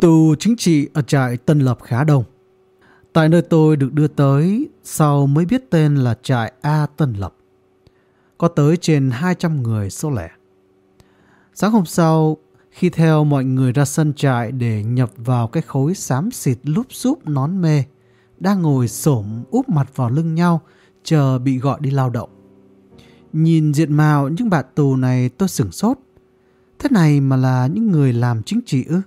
Tù chính trị ở trại Tân Lập khá đông. Tại nơi tôi được đưa tới, sau mới biết tên là trại A Tân Lập. Có tới trên 200 người số lẻ. Sáng hôm sau, khi theo mọi người ra sân trại để nhập vào cái khối xám xịt lúp xúp nón mê, đang ngồi xổm úp mặt vào lưng nhau, chờ bị gọi đi lao động. Nhìn diện mạo những bạn tù này tôi sửng sốt. Thế này mà là những người làm chính trị ư?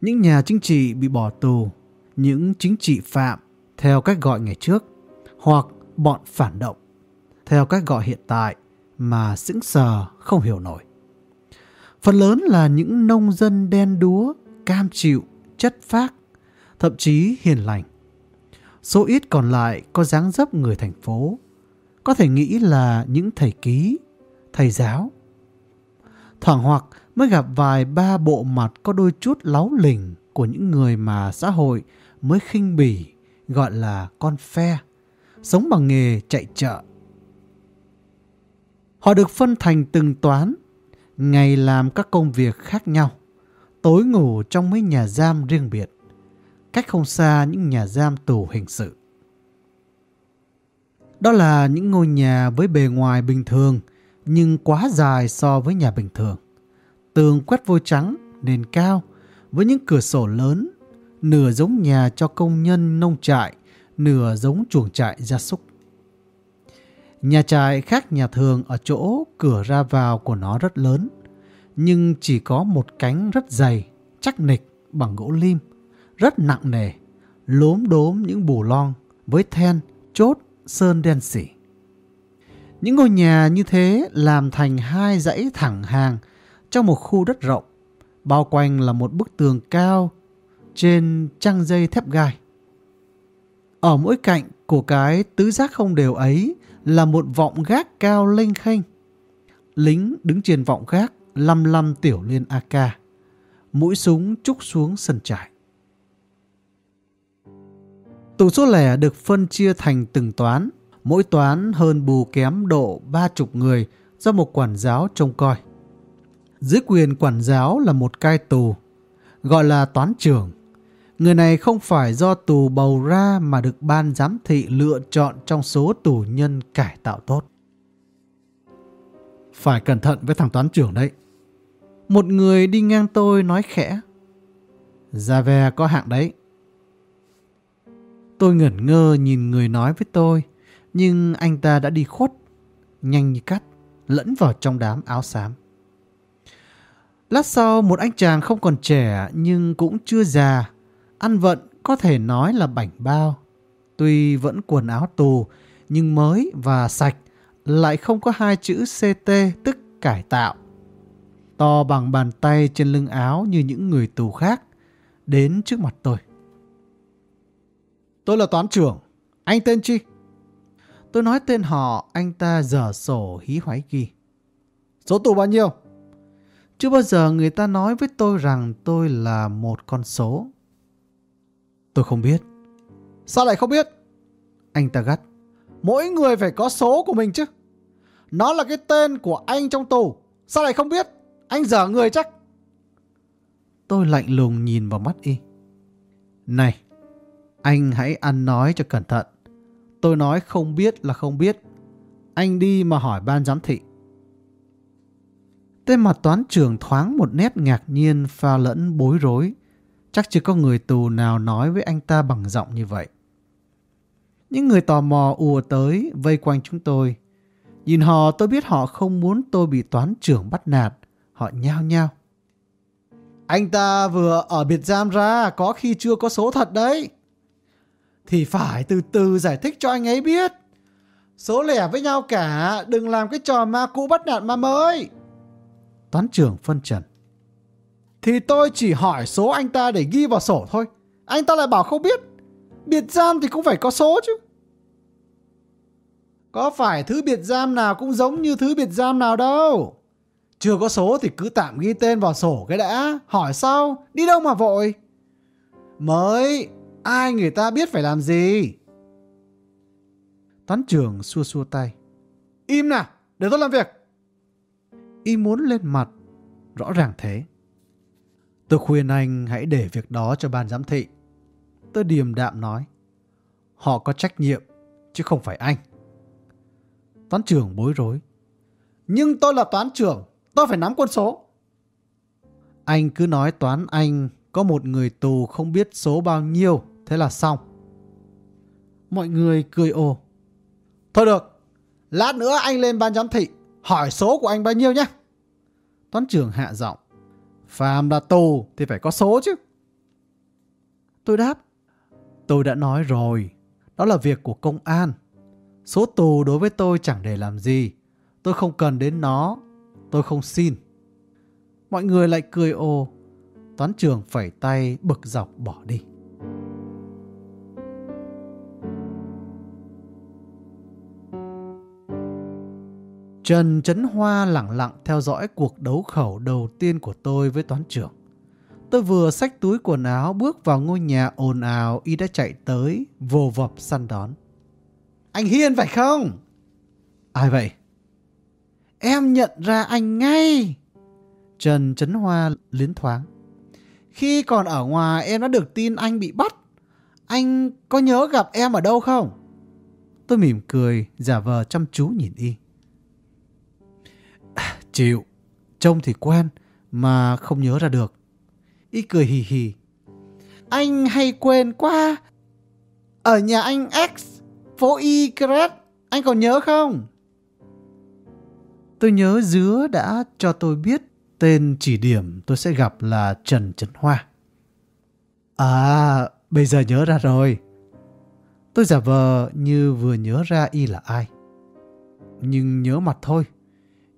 Những nhà chính trị bị bỏ tù, những chính trị phạm theo cách gọi ngày trước, hoặc bọn phản động theo cách gọi hiện tại mà sững sờ không hiểu nổi. Phần lớn là những nông dân đen đúa, cam chịu, chất phác, thậm chí hiền lành. Số ít còn lại có dáng dấp người thành phố, có thể nghĩ là những thầy ký, thầy giáo. Thoảng hoặc mới gặp vài ba bộ mặt có đôi chút láu lỉnh của những người mà xã hội mới khinh bỉ, gọi là con phe, sống bằng nghề chạy chợ. Họ được phân thành từng toán, ngày làm các công việc khác nhau, tối ngủ trong mấy nhà giam riêng biệt, cách không xa những nhà giam tù hình sự. Đó là những ngôi nhà với bề ngoài bình thường nhưng quá dài so với nhà bình thường. Tường quét vôi trắng, nền cao, với những cửa sổ lớn, nửa giống nhà cho công nhân nông trại, nửa giống chuồng trại gia súc. Nhà trại khác nhà thường ở chỗ cửa ra vào của nó rất lớn, nhưng chỉ có một cánh rất dày, chắc nịch bằng gỗ lim, rất nặng nề, lốm đốm những bù lon với then, chốt, sơn đen xỉ. Những ngôi nhà như thế làm thành hai dãy thẳng hàng trong một khu đất rộng, bao quanh là một bức tường cao trên trăng dây thép gai. Ở mỗi cạnh của cái tứ giác không đều ấy là một vọng gác cao lênh khênh. Lính đứng trên vọng gác lăm lăm tiểu liên AK. Mũi súng trúc xuống sân trại. Tù số lẻ được phân chia thành từng toán, mỗi toán hơn bù kém độ ba chục người do một quản giáo trông coi. Dưới quyền quản giáo là một cai tù, gọi là toán trưởng. Người này không phải do tù bầu ra mà được ban giám thị lựa chọn trong số tù nhân cải tạo tốt. Phải cẩn thận với thằng toán trưởng đấy. Một người đi ngang tôi nói khẽ. Gia về có hạng đấy. Tôi ngẩn ngơ nhìn người nói với tôi, nhưng anh ta đã đi khuất, nhanh như cắt, lẫn vào trong đám áo xám. Lát sau một anh chàng không còn trẻ nhưng cũng chưa già, ăn vận có thể nói là bảnh bao. Tuy vẫn quần áo tù nhưng mới và sạch, lại không có hai chữ CT tức cải tạo. To bằng bàn tay trên lưng áo như những người tù khác, đến trước mặt tôi. Tôi là toán trưởng, anh tên chi? Tôi nói tên họ, anh ta dở sổ hí hoái ghi. Số tù bao nhiêu? Chưa bao giờ người ta nói với tôi rằng tôi là một con số. Tôi không biết. Sao lại không biết? Anh ta gắt. Mỗi người phải có số của mình chứ. Nó là cái tên của anh trong tù. Sao lại không biết? Anh dở người chắc. Tôi lạnh lùng nhìn vào mắt y. Này, anh hãy ăn nói cho cẩn thận. Tôi nói không biết là không biết. Anh đi mà hỏi ban giám thị. Tên mặt toán trưởng thoáng một nét ngạc nhiên pha lẫn bối rối. Chắc chưa có người tù nào nói với anh ta bằng giọng như vậy. Những người tò mò ùa tới vây quanh chúng tôi. Nhìn họ tôi biết họ không muốn tôi bị toán trưởng bắt nạt. Họ nhao nhao. Anh ta vừa ở biệt giam ra có khi chưa có số thật đấy. Thì phải từ từ giải thích cho anh ấy biết. Số lẻ với nhau cả, đừng làm cái trò ma cũ bắt nạt ma mới. Toán trưởng phân trần. Thì tôi chỉ hỏi số anh ta để ghi vào sổ thôi. Anh ta lại bảo không biết. Biệt giam thì cũng phải có số chứ. Có phải thứ biệt giam nào cũng giống như thứ biệt giam nào đâu. Chưa có số thì cứ tạm ghi tên vào sổ cái đã. Hỏi sau, đi đâu mà vội. Mới, ai người ta biết phải làm gì. Toán trưởng xua xua tay. Im nào, để tôi làm việc y muốn lên mặt. Rõ ràng thế. Tôi khuyên anh hãy để việc đó cho ban giám thị. Tôi điềm đạm nói. Họ có trách nhiệm, chứ không phải anh. Toán trưởng bối rối. Nhưng tôi là toán trưởng, tôi phải nắm quân số. Anh cứ nói toán anh có một người tù không biết số bao nhiêu, thế là xong. Mọi người cười ồ. Thôi được, lát nữa anh lên ban giám thị, hỏi số của anh bao nhiêu nhé. Toán trưởng hạ giọng. Phàm là tù thì phải có số chứ. Tôi đáp. Tôi đã nói rồi, đó là việc của công an. Số tù đối với tôi chẳng để làm gì. Tôi không cần đến nó. Tôi không xin. Mọi người lại cười ồ. Toán trưởng phẩy tay bực dọc bỏ đi. Trần Trấn Hoa lặng lặng theo dõi cuộc đấu khẩu đầu tiên của tôi với toán trưởng. Tôi vừa xách túi quần áo bước vào ngôi nhà ồn ào y đã chạy tới, vồ vập săn đón. Anh Hiên phải không? Ai vậy? Em nhận ra anh ngay. Trần Trấn Hoa liến thoáng. Khi còn ở ngoài em đã được tin anh bị bắt. Anh có nhớ gặp em ở đâu không? Tôi mỉm cười, giả vờ chăm chú nhìn y. Chịu, trông thì quen, mà không nhớ ra được. Y cười hì hì. Anh hay quên quá. Ở nhà anh X, phố Y Cret, anh còn nhớ không? Tôi nhớ Dứa đã cho tôi biết tên chỉ điểm tôi sẽ gặp là Trần Trấn Hoa. À, bây giờ nhớ ra rồi. Tôi giả vờ như vừa nhớ ra y là ai. Nhưng nhớ mặt thôi.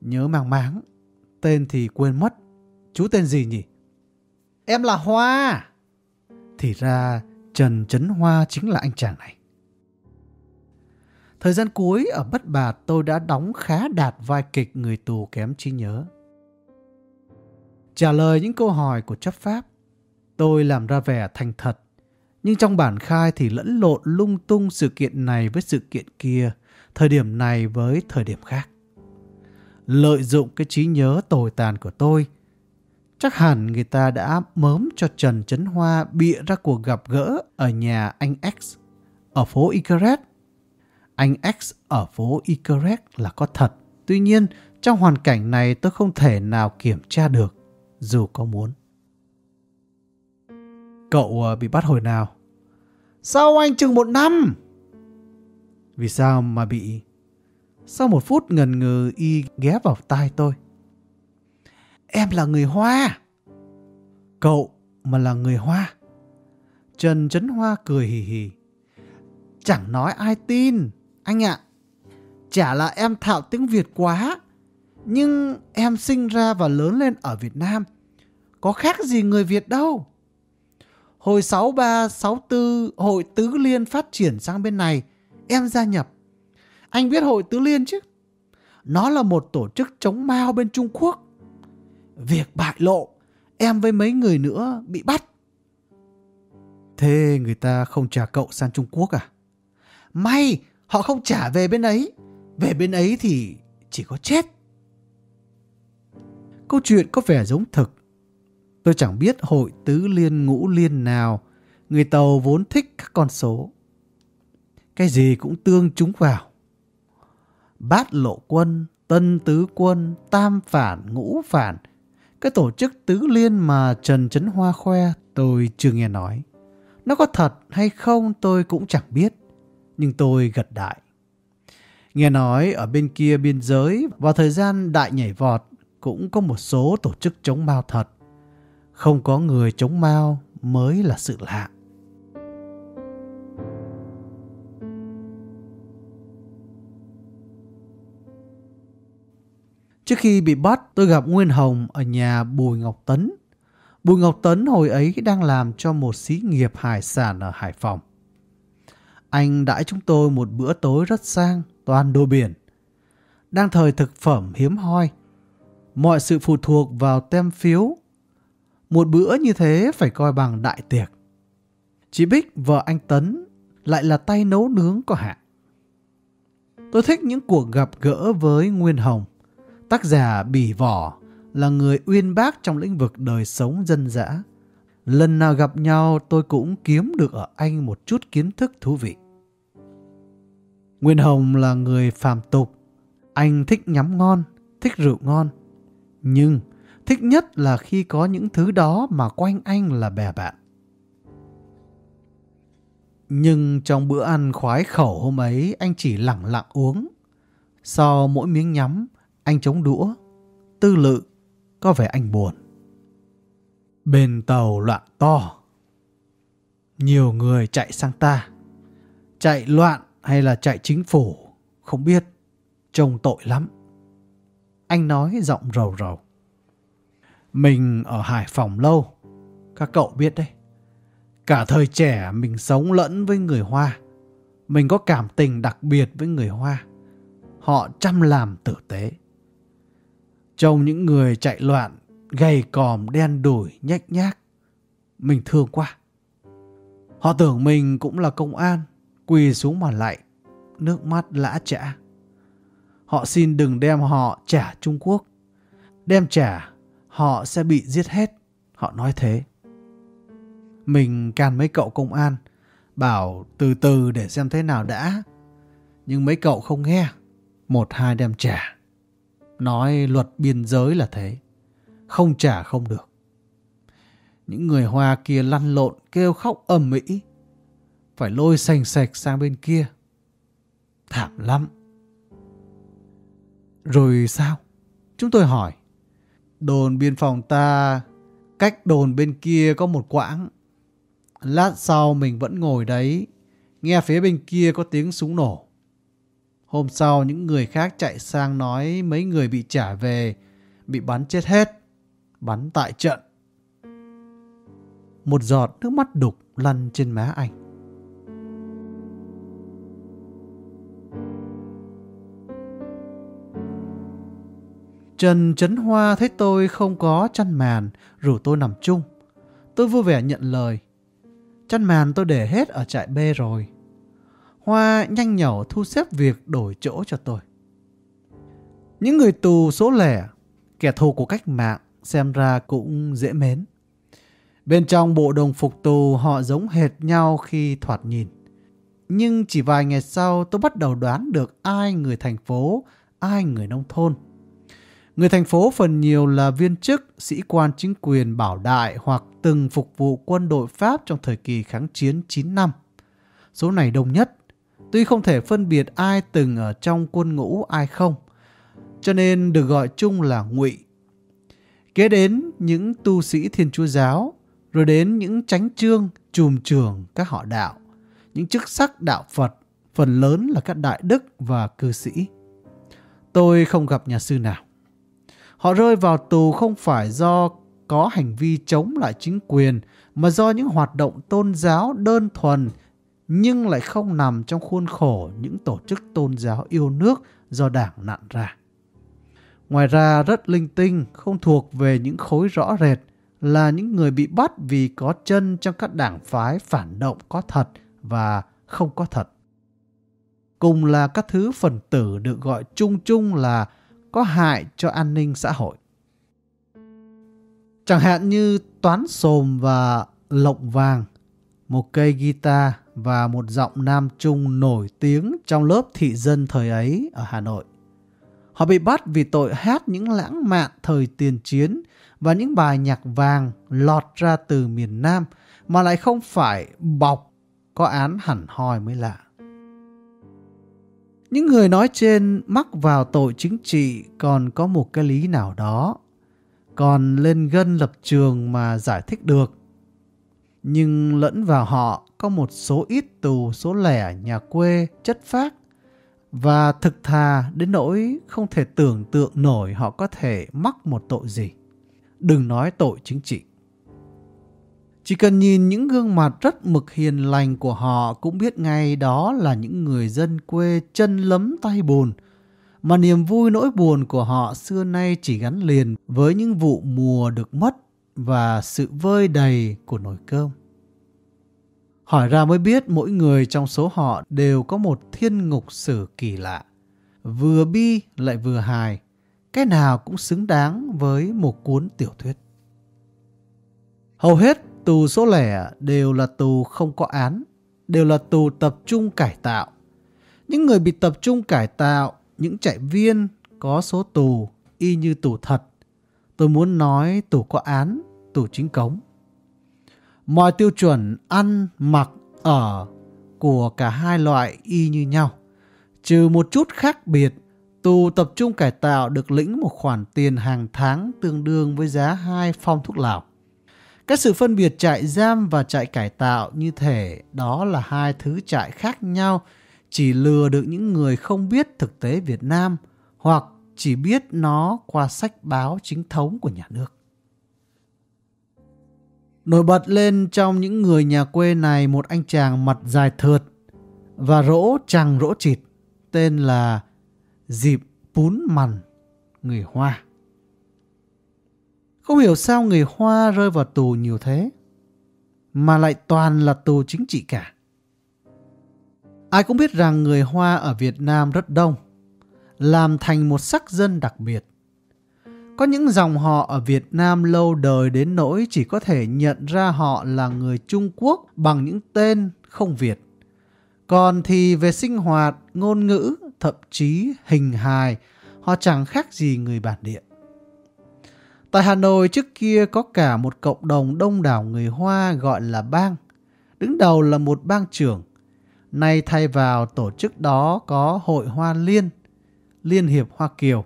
Nhớ mang máng. Tên thì quên mất. Chú tên gì nhỉ? Em là Hoa. Thì ra Trần Trấn Hoa chính là anh chàng này. Thời gian cuối ở Bất Bạt tôi đã đóng khá đạt vai kịch người tù kém trí nhớ. Trả lời những câu hỏi của chấp pháp, tôi làm ra vẻ thành thật. Nhưng trong bản khai thì lẫn lộn lung tung sự kiện này với sự kiện kia, thời điểm này với thời điểm khác. Lợi dụng cái trí nhớ tồi tàn của tôi, chắc hẳn người ta đã mớm cho Trần Trấn Hoa bịa ra cuộc gặp gỡ ở nhà anh X ở phố Icaret. Anh X ở phố Icaret là có thật. Tuy nhiên, trong hoàn cảnh này tôi không thể nào kiểm tra được dù có muốn. Cậu ờ, bị bắt hồi nào? Sao anh chừng một năm? Vì sao mà bị... Sau một phút ngần ngừ y ghé vào tai tôi. Em là người Hoa. Cậu mà là người Hoa. Trần Trấn Hoa cười hì hì. Chẳng nói ai tin, anh ạ. Chả là em thạo tiếng Việt quá. Nhưng em sinh ra và lớn lên ở Việt Nam. Có khác gì người Việt đâu. Hồi 63, 64, hội Tứ Liên phát triển sang bên này, em gia nhập. Anh biết hội Tứ Liên chứ? Nó là một tổ chức chống Mao bên Trung Quốc. Việc bại lộ, em với mấy người nữa bị bắt. Thế người ta không trả cậu sang Trung Quốc à? May, họ không trả về bên ấy. Về bên ấy thì chỉ có chết. Câu chuyện có vẻ giống thực. Tôi chẳng biết hội tứ liên ngũ liên nào. Người Tàu vốn thích các con số. Cái gì cũng tương chúng vào. Bát lộ quân, tân tứ quân, tam phản, ngũ phản. Cái tổ chức tứ liên mà Trần Trấn Hoa khoe tôi chưa nghe nói. Nó có thật hay không tôi cũng chẳng biết. Nhưng tôi gật đại. Nghe nói ở bên kia biên giới vào thời gian đại nhảy vọt cũng có một số tổ chức chống Mao thật. Không có người chống Mao mới là sự lạ. Trước khi bị bắt, tôi gặp Nguyên Hồng ở nhà Bùi Ngọc Tấn. Bùi Ngọc Tấn hồi ấy đang làm cho một xí nghiệp hải sản ở Hải Phòng. Anh đãi chúng tôi một bữa tối rất sang, toàn đồ biển. Đang thời thực phẩm hiếm hoi, Mọi sự phụ thuộc vào tem phiếu. Một bữa như thế phải coi bằng đại tiệc. Chị Bích, vợ anh Tấn, lại là tay nấu nướng có hạn. Tôi thích những cuộc gặp gỡ với Nguyên Hồng, tác giả bỉ vỏ là người uyên bác trong lĩnh vực đời sống dân dã. Lần nào gặp nhau tôi cũng kiếm được ở anh một chút kiến thức thú vị. Nguyên Hồng là người phàm tục. Anh thích nhắm ngon, thích rượu ngon. Nhưng thích nhất là khi có những thứ đó mà quanh anh là bè bạn. Nhưng trong bữa ăn khoái khẩu hôm ấy anh chỉ lặng lặng uống. Sau mỗi miếng nhắm, anh chống đũa, tư lự, có vẻ anh buồn. Bên tàu loạn to. Nhiều người chạy sang ta. Chạy loạn hay là chạy chính phủ, không biết. Trông tội lắm. Anh nói giọng rầu rầu. Mình ở Hải Phòng lâu, các cậu biết đấy. Cả thời trẻ mình sống lẫn với người Hoa. Mình có cảm tình đặc biệt với người Hoa. Họ chăm làm tử tế. Trông những người chạy loạn, gầy còm đen đủi, nhách nhác. Mình thương quá. Họ tưởng mình cũng là công an, quỳ xuống mà lạy, nước mắt lã chả. Họ xin đừng đem họ trả Trung Quốc. Đem trả, họ sẽ bị giết hết. Họ nói thế. Mình can mấy cậu công an, bảo từ từ để xem thế nào đã. Nhưng mấy cậu không nghe, một hai đem trả. Nói luật biên giới là thế, không trả không được. Những người Hoa kia lăn lộn kêu khóc ầm ĩ, phải lôi sành sạch sang bên kia. Thảm lắm. Rồi sao? Chúng tôi hỏi. Đồn biên phòng ta cách đồn bên kia có một quãng. Lát sau mình vẫn ngồi đấy, nghe phía bên kia có tiếng súng nổ. Hôm sau những người khác chạy sang nói mấy người bị trả về, bị bắn chết hết, bắn tại trận. Một giọt nước mắt đục lăn trên má anh. Trần Trấn Hoa thấy tôi không có chăn màn, rủ tôi nằm chung. Tôi vui vẻ nhận lời. Chăn màn tôi để hết ở trại B rồi. Hoa nhanh nhẩu thu xếp việc đổi chỗ cho tôi. Những người tù số lẻ, kẻ thù của cách mạng, xem ra cũng dễ mến. Bên trong bộ đồng phục tù họ giống hệt nhau khi thoạt nhìn. Nhưng chỉ vài ngày sau tôi bắt đầu đoán được ai người thành phố, ai người nông thôn. Người thành phố phần nhiều là viên chức, sĩ quan chính quyền bảo đại hoặc từng phục vụ quân đội Pháp trong thời kỳ kháng chiến 9 năm. Số này đông nhất, tuy không thể phân biệt ai từng ở trong quân ngũ ai không, cho nên được gọi chung là ngụy. Kế đến những tu sĩ thiên chúa giáo, rồi đến những chánh trương, trùm trường các họ đạo, những chức sắc đạo Phật, phần lớn là các đại đức và cư sĩ. Tôi không gặp nhà sư nào. Họ rơi vào tù không phải do có hành vi chống lại chính quyền, mà do những hoạt động tôn giáo đơn thuần, nhưng lại không nằm trong khuôn khổ những tổ chức tôn giáo yêu nước do đảng nặn ra. Ngoài ra rất linh tinh, không thuộc về những khối rõ rệt, là những người bị bắt vì có chân trong các đảng phái phản động có thật và không có thật. Cùng là các thứ phần tử được gọi chung chung là có hại cho an ninh xã hội. Chẳng hạn như toán sồm và lộng vàng, một cây guitar và một giọng nam trung nổi tiếng trong lớp thị dân thời ấy ở Hà Nội. Họ bị bắt vì tội hát những lãng mạn thời tiền chiến và những bài nhạc vàng lọt ra từ miền Nam mà lại không phải bọc có án hẳn hoi mới lạ. Những người nói trên mắc vào tội chính trị còn có một cái lý nào đó, còn lên gân lập trường mà giải thích được. Nhưng lẫn vào họ có một số ít tù số lẻ nhà quê chất phác và thực thà đến nỗi không thể tưởng tượng nổi họ có thể mắc một tội gì. Đừng nói tội chính trị. Chỉ cần nhìn những gương mặt rất mực hiền lành của họ cũng biết ngay đó là những người dân quê chân lấm tay bùn. Mà niềm vui nỗi buồn của họ xưa nay chỉ gắn liền với những vụ mùa được mất và sự vơi đầy của nồi cơm. Hỏi ra mới biết mỗi người trong số họ đều có một thiên ngục sử kỳ lạ. Vừa bi lại vừa hài, cái nào cũng xứng đáng với một cuốn tiểu thuyết. Hầu hết tù số lẻ đều là tù không có án, đều là tù tập trung cải tạo. Những người bị tập trung cải tạo, những trại viên có số tù y như tù thật. Tôi muốn nói tù có án, tù chính cống. Mọi tiêu chuẩn ăn, mặc, ở của cả hai loại y như nhau. Trừ một chút khác biệt, tù tập trung cải tạo được lĩnh một khoản tiền hàng tháng tương đương với giá hai phong thuốc lào. Các sự phân biệt trại giam và trại cải tạo như thể đó là hai thứ trại khác nhau, chỉ lừa được những người không biết thực tế Việt Nam hoặc chỉ biết nó qua sách báo chính thống của nhà nước. Nổi bật lên trong những người nhà quê này một anh chàng mặt dài thượt và rỗ chàng rỗ chịt tên là Dịp Pún Mằn, người Hoa. Không hiểu sao người Hoa rơi vào tù nhiều thế, mà lại toàn là tù chính trị cả. Ai cũng biết rằng người Hoa ở Việt Nam rất đông, làm thành một sắc dân đặc biệt. Có những dòng họ ở Việt Nam lâu đời đến nỗi chỉ có thể nhận ra họ là người Trung Quốc bằng những tên không Việt. Còn thì về sinh hoạt, ngôn ngữ, thậm chí hình hài, họ chẳng khác gì người bản địa. Tại Hà Nội trước kia có cả một cộng đồng đông đảo người Hoa gọi là bang. Đứng đầu là một bang trưởng. Nay thay vào tổ chức đó có Hội Hoa Liên, Liên hiệp Hoa Kiều.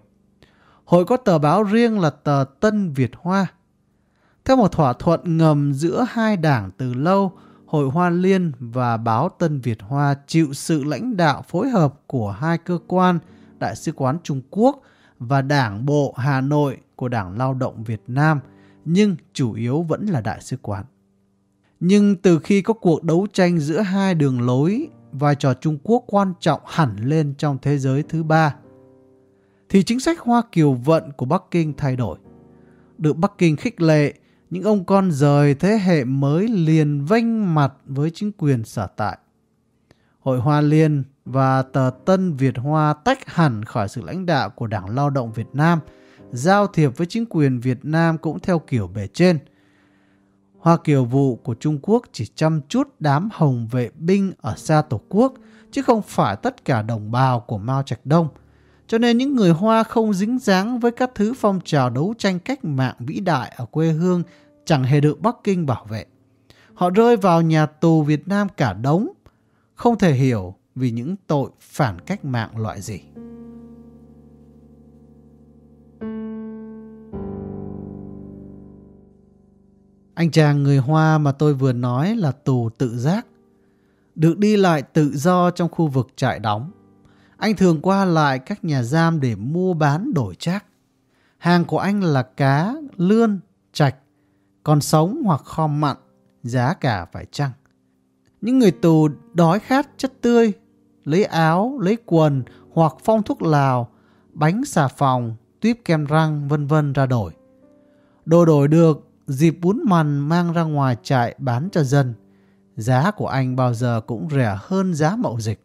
Hội có tờ báo riêng là tờ Tân Việt Hoa. Theo một thỏa thuận ngầm giữa hai đảng từ lâu, Hội Hoa Liên và báo Tân Việt Hoa chịu sự lãnh đạo phối hợp của hai cơ quan Đại sứ quán Trung Quốc và Đảng Bộ Hà Nội của Đảng Lao động Việt Nam, nhưng chủ yếu vẫn là Đại sứ quán. Nhưng từ khi có cuộc đấu tranh giữa hai đường lối, vai trò Trung Quốc quan trọng hẳn lên trong thế giới thứ ba, thì chính sách Hoa Kiều vận của Bắc Kinh thay đổi. Được Bắc Kinh khích lệ, những ông con rời thế hệ mới liền vênh mặt với chính quyền sở tại. Hội Hoa Liên và tờ Tân Việt Hoa tách hẳn khỏi sự lãnh đạo của Đảng Lao động Việt Nam, giao thiệp với chính quyền Việt Nam cũng theo kiểu bề trên. Hoa Kiều vụ của Trung Quốc chỉ chăm chút đám hồng vệ binh ở xa Tổ quốc, chứ không phải tất cả đồng bào của Mao Trạch Đông. Cho nên những người Hoa không dính dáng với các thứ phong trào đấu tranh cách mạng vĩ đại ở quê hương chẳng hề được Bắc Kinh bảo vệ. Họ rơi vào nhà tù Việt Nam cả đống, không thể hiểu vì những tội phản cách mạng loại gì. Anh chàng người Hoa mà tôi vừa nói là tù tự giác, được đi lại tự do trong khu vực trại đóng. Anh thường qua lại các nhà giam để mua bán đổi trác. Hàng của anh là cá, lươn, trạch, còn sống hoặc kho mặn, giá cả phải chăng. Những người tù đói khát chất tươi, lấy áo, lấy quần hoặc phong thuốc lào, bánh xà phòng, tuyếp kem răng vân vân ra đổi. Đồ đổi được, dịp bún mằn mang ra ngoài trại bán cho dân. Giá của anh bao giờ cũng rẻ hơn giá mậu dịch.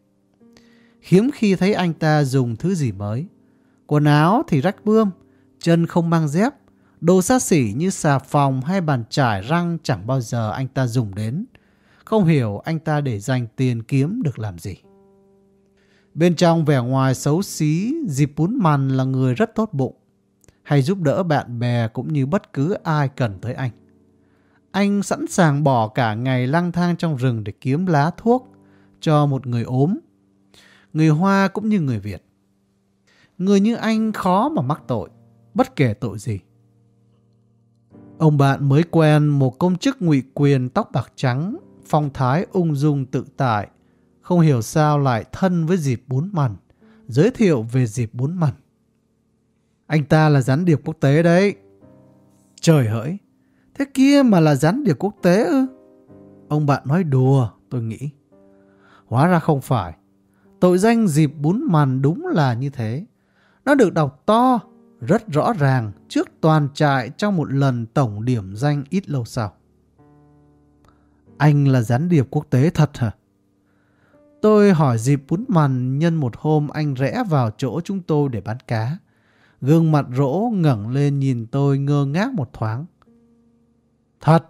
Hiếm khi thấy anh ta dùng thứ gì mới. Quần áo thì rách bươm, chân không mang dép, đồ xa xỉ như xà phòng hay bàn chải răng chẳng bao giờ anh ta dùng đến. Không hiểu anh ta để dành tiền kiếm được làm gì. Bên trong vẻ ngoài xấu xí, dịp bún mằn là người rất tốt bụng, hay giúp đỡ bạn bè cũng như bất cứ ai cần tới anh. Anh sẵn sàng bỏ cả ngày lang thang trong rừng để kiếm lá thuốc cho một người ốm, người Hoa cũng như người Việt. Người như anh khó mà mắc tội, bất kể tội gì. Ông bạn mới quen một công chức ngụy quyền tóc bạc trắng, phong thái ung dung tự tại, không hiểu sao lại thân với dịp bốn mằn, giới thiệu về dịp bốn mằn. Anh ta là gián điệp quốc tế đấy. Trời hỡi, thế kia mà là gián điệp quốc tế ư? Ông bạn nói đùa, tôi nghĩ. Hóa ra không phải. Tội danh dịp bún màn đúng là như thế. Nó được đọc to, rất rõ ràng trước toàn trại trong một lần tổng điểm danh ít lâu sau. Anh là gián điệp quốc tế thật hả? Tôi hỏi dịp bún mằn nhân một hôm anh rẽ vào chỗ chúng tôi để bán cá. Gương mặt rỗ ngẩng lên nhìn tôi ngơ ngác một thoáng. Thật,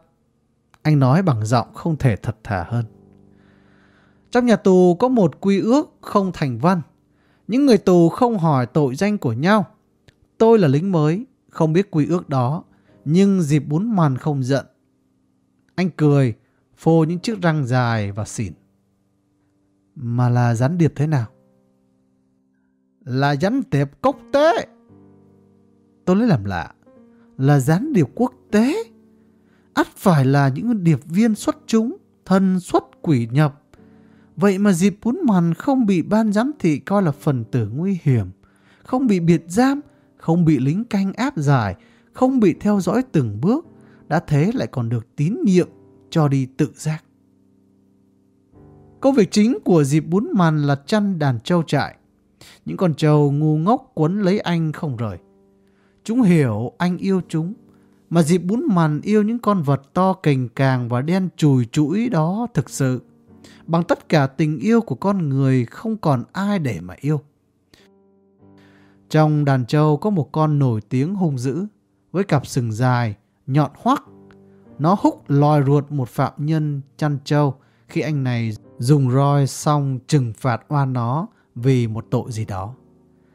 anh nói bằng giọng không thể thật thà hơn. Trong nhà tù có một quy ước không thành văn. Những người tù không hỏi tội danh của nhau. Tôi là lính mới, không biết quy ước đó, nhưng dịp bún màn không giận. Anh cười, phô những chiếc răng dài và xỉn. Mà là gián điệp thế nào? Là gián điệp quốc tế. Tôi lấy làm lạ. Là gián điệp quốc tế? ắt phải là những điệp viên xuất chúng, thân xuất quỷ nhập. Vậy mà dịp bún màn không bị ban giám thị coi là phần tử nguy hiểm, không bị biệt giam, không bị lính canh áp giải, không bị theo dõi từng bước, đã thế lại còn được tín nhiệm cho đi tự giác. Công việc chính của dịp bún màn là chăn đàn trâu trại. Những con trâu ngu ngốc quấn lấy anh không rời. Chúng hiểu anh yêu chúng, mà dịp bún màn yêu những con vật to cành càng và đen chùi chuỗi đó thực sự. Bằng tất cả tình yêu của con người không còn ai để mà yêu. Trong đàn trâu có một con nổi tiếng hung dữ, với cặp sừng dài, nhọn hoắc. Nó húc lòi ruột một phạm nhân chăn trâu khi anh này dùng roi xong trừng phạt oan nó vì một tội gì đó.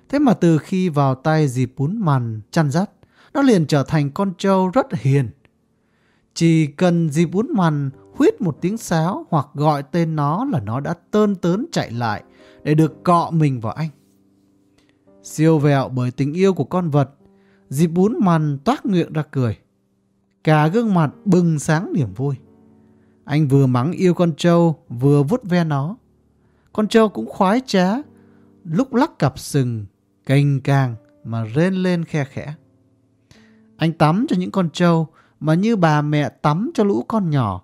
Thế mà từ khi vào tay dịp bún mằn chăn dắt, nó liền trở thành con trâu rất hiền. Chỉ cần dịp bún mằn huyết một tiếng sáo hoặc gọi tên nó là nó đã tơn tớn chạy lại để được cọ mình vào anh. Siêu vẹo bởi tình yêu của con vật, dịp bún mằn toát miệng ra cười. Cả gương mặt bừng sáng niềm vui. Anh vừa mắng yêu con trâu, vừa vút ve nó. Con trâu cũng khoái trá, lúc lắc cặp sừng, cành càng mà rên lên khe khẽ. Anh tắm cho những con trâu mà như bà mẹ tắm cho lũ con nhỏ,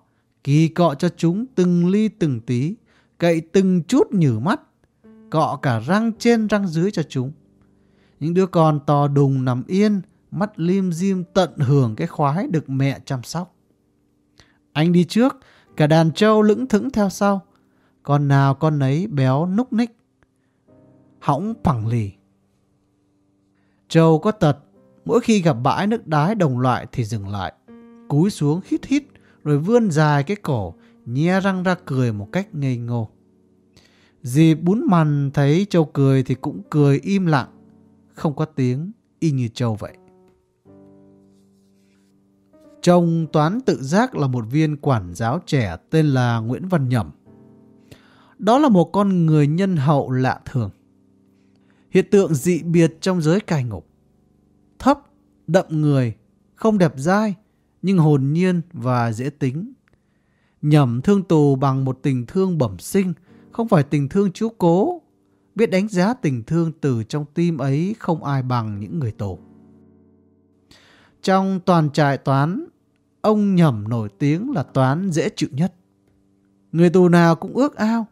kỳ cọ cho chúng từng ly từng tí, cậy từng chút nhử mắt, cọ cả răng trên răng dưới cho chúng. Những đứa con to đùng nằm yên, mắt lim dim tận hưởng cái khoái được mẹ chăm sóc. Anh đi trước, cả đàn trâu lững thững theo sau. Con nào con nấy béo núc ních. Hỏng phẳng lì. Trâu có tật, mỗi khi gặp bãi nước đái đồng loại thì dừng lại. Cúi xuống hít hít, rồi vươn dài cái cổ, nhe răng ra cười một cách ngây ngô. Dì bún mằn thấy châu cười thì cũng cười im lặng, không có tiếng, y như châu vậy. Chồng Toán tự giác là một viên quản giáo trẻ tên là Nguyễn Văn Nhẩm. Đó là một con người nhân hậu lạ thường. Hiện tượng dị biệt trong giới cai ngục. Thấp, đậm người, không đẹp dai, nhưng hồn nhiên và dễ tính. Nhẩm thương tù bằng một tình thương bẩm sinh, không phải tình thương chú cố. Biết đánh giá tình thương từ trong tim ấy không ai bằng những người tù. Trong toàn trại toán, ông Nhẩm nổi tiếng là toán dễ chịu nhất. Người tù nào cũng ước ao,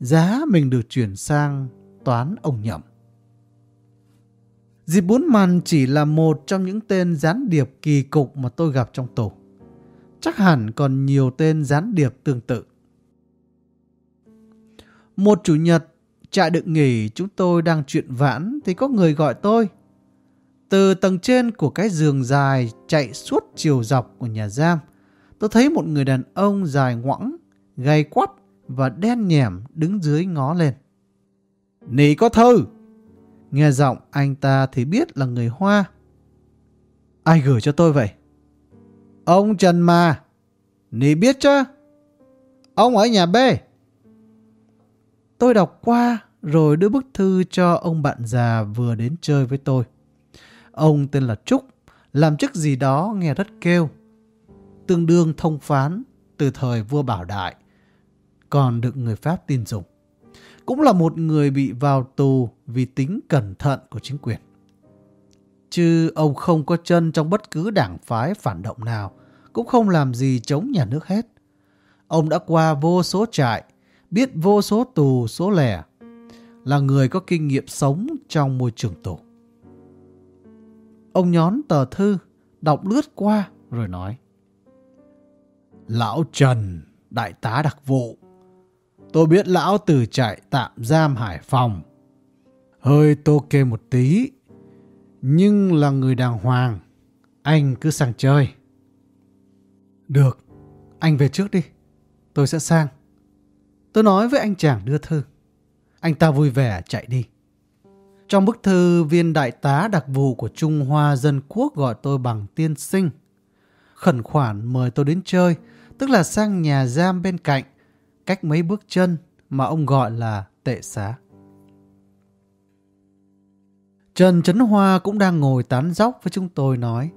giá mình được chuyển sang toán ông Nhẩm. Dịp bốn màn chỉ là một trong những tên gián điệp kỳ cục mà tôi gặp trong tù. Chắc hẳn còn nhiều tên gián điệp tương tự. Một chủ nhật, trại được nghỉ chúng tôi đang chuyện vãn thì có người gọi tôi. Từ tầng trên của cái giường dài chạy suốt chiều dọc của nhà giam, tôi thấy một người đàn ông dài ngoẵng, gầy quắt và đen nhẻm đứng dưới ngó lên. Nỉ có thư! Nghe giọng anh ta thì biết là người Hoa. Ai gửi cho tôi vậy? Ông Trần mà. Nỉ biết chứ? Ông ở nhà B. Tôi đọc qua rồi đưa bức thư cho ông bạn già vừa đến chơi với tôi. Ông tên là Trúc, làm chức gì đó nghe rất kêu. Tương đương thông phán từ thời vua Bảo Đại, còn được người Pháp tin dùng. Cũng là một người bị vào tù vì tính cẩn thận của chính quyền. Chứ ông không có chân trong bất cứ đảng phái phản động nào, cũng không làm gì chống nhà nước hết. Ông đã qua vô số trại, biết vô số tù số lẻ, là người có kinh nghiệm sống trong môi trường tù. Ông nhón tờ thư, đọc lướt qua rồi nói. Lão Trần, đại tá đặc vụ. Tôi biết lão từ trại tạm giam Hải Phòng. Hơi tô kê một tí. nhưng là người đàng hoàng. Anh cứ sang chơi. Được, anh về trước đi. Tôi sẽ sang. Tôi nói với anh chàng đưa thư. Anh ta vui vẻ chạy đi. Trong bức thư, viên đại tá đặc vụ của Trung Hoa Dân Quốc gọi tôi bằng tiên sinh. Khẩn khoản mời tôi đến chơi, tức là sang nhà giam bên cạnh, cách mấy bước chân mà ông gọi là tệ xá. Trần Trấn Hoa cũng đang ngồi tán dóc với chúng tôi nói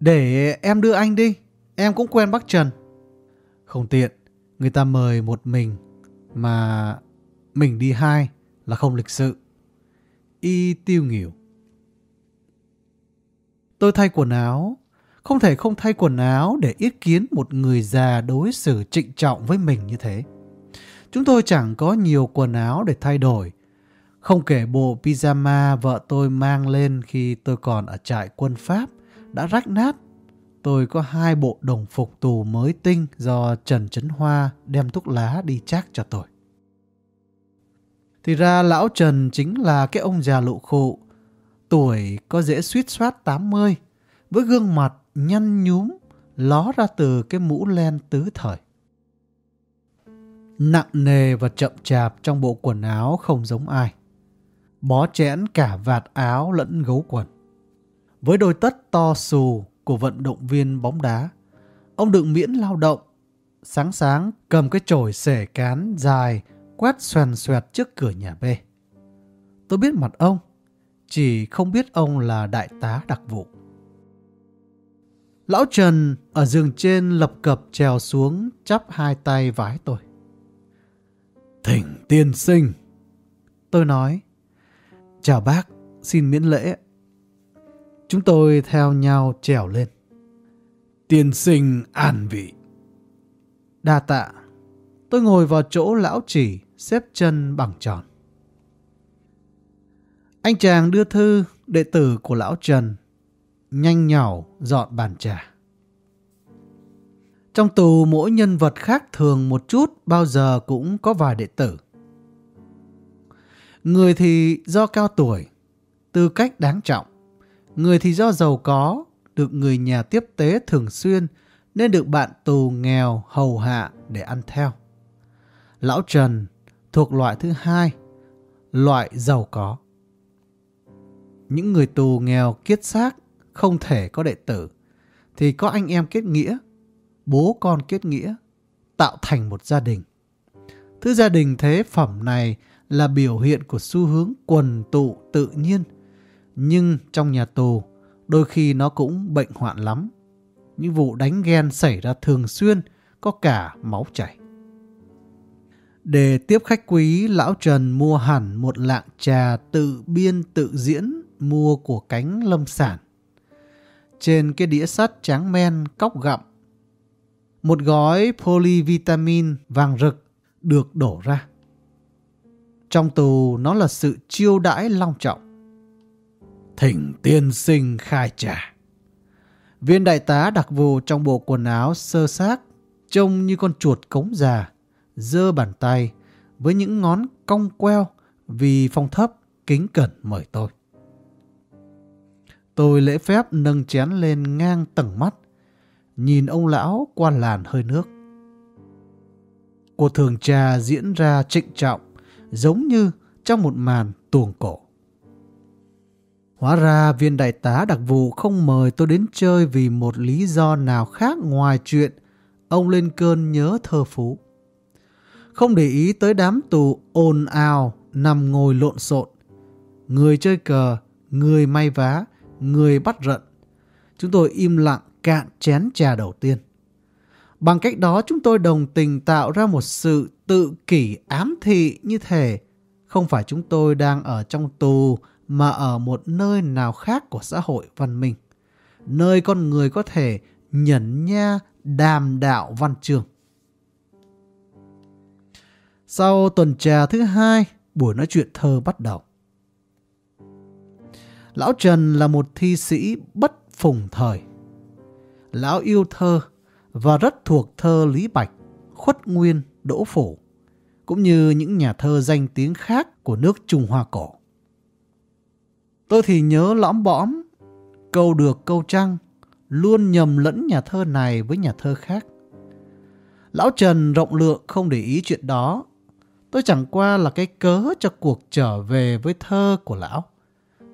Để em đưa anh đi, em cũng quen bác Trần. Không tiện, người ta mời một mình mà mình đi hai là không lịch sự. Y tiêu nghỉu. Tôi thay quần áo, không thể không thay quần áo để yết kiến một người già đối xử trịnh trọng với mình như thế. Chúng tôi chẳng có nhiều quần áo để thay đổi, không kể bộ pyjama vợ tôi mang lên khi tôi còn ở trại quân Pháp đã rách nát. Tôi có hai bộ đồng phục tù mới tinh do Trần Trấn Hoa đem thuốc lá đi chác cho tôi. Thì ra lão Trần chính là cái ông già lụ khụ, tuổi có dễ suýt soát 80, với gương mặt nhăn nhúm, ló ra từ cái mũ len tứ thời. Nặng nề và chậm chạp trong bộ quần áo không giống ai. Bó chẽn cả vạt áo lẫn gấu quần. Với đôi tất to xù của vận động viên bóng đá, ông đựng miễn lao động, sáng sáng cầm cái chổi xể cán dài quét xoèn xoẹt trước cửa nhà B. Tôi biết mặt ông, chỉ không biết ông là đại tá đặc vụ. Lão Trần ở giường trên lập cập trèo xuống chắp hai tay vái tôi. Thỉnh tiên sinh. Tôi nói, chào bác, xin miễn lễ. Chúng tôi theo nhau trèo lên. Tiên sinh an vị. Đa tạ. Tôi ngồi vào chỗ lão chỉ, xếp chân bằng tròn. Anh chàng đưa thư, đệ tử của lão Trần, nhanh nhảu dọn bàn trà. Trong tù mỗi nhân vật khác thường một chút bao giờ cũng có vài đệ tử. Người thì do cao tuổi, tư cách đáng trọng. Người thì do giàu có, được người nhà tiếp tế thường xuyên nên được bạn tù nghèo hầu hạ để ăn theo. Lão Trần thuộc loại thứ hai, loại giàu có. Những người tù nghèo kiết xác không thể có đệ tử, thì có anh em kết nghĩa, bố con kết nghĩa, tạo thành một gia đình. Thứ gia đình thế phẩm này là biểu hiện của xu hướng quần tụ tự nhiên, nhưng trong nhà tù đôi khi nó cũng bệnh hoạn lắm. Những vụ đánh ghen xảy ra thường xuyên, có cả máu chảy. Để tiếp khách quý, Lão Trần mua hẳn một lạng trà tự biên tự diễn mua của cánh lâm sản. Trên cái đĩa sắt tráng men cóc gặm, một gói polyvitamin vàng rực được đổ ra. Trong tù nó là sự chiêu đãi long trọng. Thỉnh tiên sinh khai trà. Viên đại tá đặc vụ trong bộ quần áo sơ xác trông như con chuột cống già dơ bàn tay với những ngón cong queo vì phong thấp kính cẩn mời tôi. Tôi lễ phép nâng chén lên ngang tầng mắt, nhìn ông lão qua làn hơi nước. Cuộc thường trà diễn ra trịnh trọng, giống như trong một màn tuồng cổ. Hóa ra viên đại tá đặc vụ không mời tôi đến chơi vì một lý do nào khác ngoài chuyện ông lên cơn nhớ thơ phú không để ý tới đám tù ồn ào nằm ngồi lộn xộn. Người chơi cờ, người may vá, người bắt rận. Chúng tôi im lặng cạn chén trà đầu tiên. Bằng cách đó chúng tôi đồng tình tạo ra một sự tự kỷ ám thị như thể không phải chúng tôi đang ở trong tù mà ở một nơi nào khác của xã hội văn minh. Nơi con người có thể nhẫn nha đàm đạo văn chương. Sau tuần trà thứ hai, buổi nói chuyện thơ bắt đầu. Lão Trần là một thi sĩ bất phùng thời. Lão yêu thơ và rất thuộc thơ Lý Bạch, Khuất Nguyên, Đỗ phổ cũng như những nhà thơ danh tiếng khác của nước Trung Hoa cổ. Tôi thì nhớ lõm bõm, câu được câu trăng, luôn nhầm lẫn nhà thơ này với nhà thơ khác. Lão Trần rộng lượng không để ý chuyện đó. Tôi chẳng qua là cái cớ cho cuộc trở về với thơ của lão,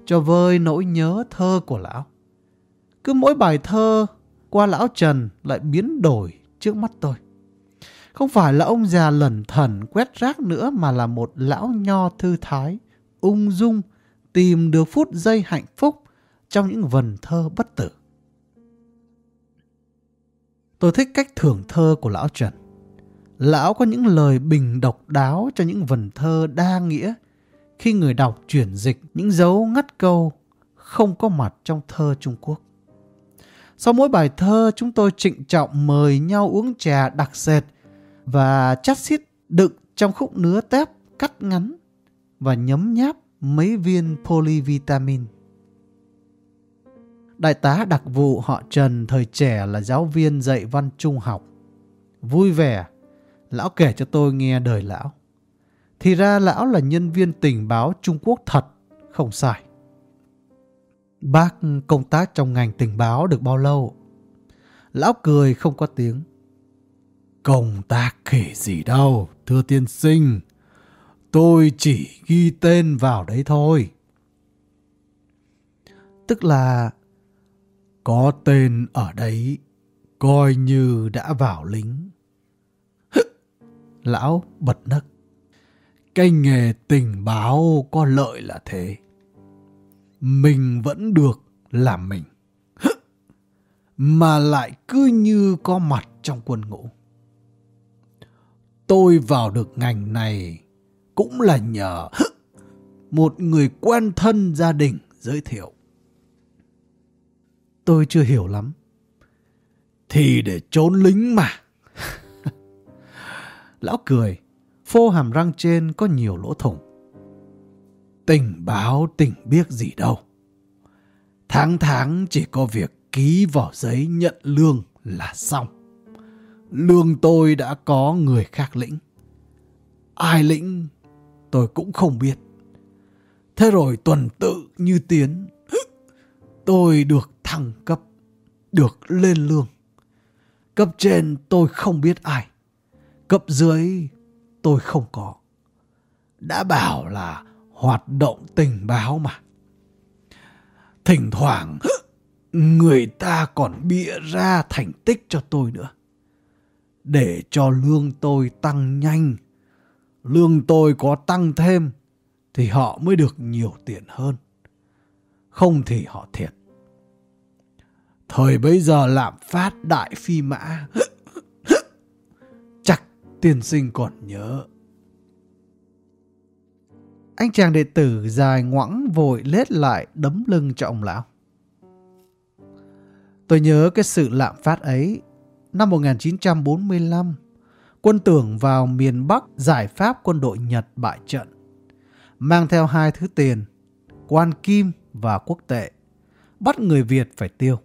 cho vơi nỗi nhớ thơ của lão. Cứ mỗi bài thơ qua lão Trần lại biến đổi trước mắt tôi. Không phải là ông già lẩn thần quét rác nữa mà là một lão nho thư thái, ung dung, tìm được phút giây hạnh phúc trong những vần thơ bất tử. Tôi thích cách thưởng thơ của lão Trần. Lão có những lời bình độc đáo cho những vần thơ đa nghĩa khi người đọc chuyển dịch những dấu ngắt câu không có mặt trong thơ Trung Quốc. Sau mỗi bài thơ, chúng tôi trịnh trọng mời nhau uống trà đặc sệt và chắt xít đựng trong khúc nứa tép cắt ngắn và nhấm nháp mấy viên polyvitamin. Đại tá đặc vụ họ Trần thời trẻ là giáo viên dạy văn trung học. Vui vẻ, lão kể cho tôi nghe đời lão. Thì ra lão là nhân viên tình báo Trung Quốc thật, không sai. Bác công tác trong ngành tình báo được bao lâu? Lão cười không có tiếng. Công tác kể gì đâu, thưa tiên sinh. Tôi chỉ ghi tên vào đấy thôi. Tức là có tên ở đấy coi như đã vào lính. Lão bật nấc. Cái nghề tình báo có lợi là thế. Mình vẫn được làm mình. Mà lại cứ như có mặt trong quân ngũ. Tôi vào được ngành này cũng là nhờ một người quen thân gia đình giới thiệu. Tôi chưa hiểu lắm. Thì để trốn lính mà. Lão cười, phô hàm răng trên có nhiều lỗ thủng. Tình báo tình biết gì đâu. Tháng tháng chỉ có việc ký vào giấy nhận lương là xong. Lương tôi đã có người khác lĩnh. Ai lĩnh tôi cũng không biết. Thế rồi tuần tự như tiến, tôi được thăng cấp, được lên lương. Cấp trên tôi không biết ai, cấp dưới tôi không có. Đã bảo là hoạt động tình báo mà. Thỉnh thoảng, người ta còn bịa ra thành tích cho tôi nữa. Để cho lương tôi tăng nhanh. Lương tôi có tăng thêm, thì họ mới được nhiều tiền hơn. Không thì họ thiệt. Thời bấy giờ lạm phát đại phi mã. Tiên sinh còn nhớ. Anh chàng đệ tử dài ngoẵng vội lết lại đấm lưng cho ông lão. Tôi nhớ cái sự lạm phát ấy. Năm 1945, quân tưởng vào miền Bắc giải pháp quân đội Nhật bại trận. Mang theo hai thứ tiền, quan kim và quốc tệ. Bắt người Việt phải tiêu.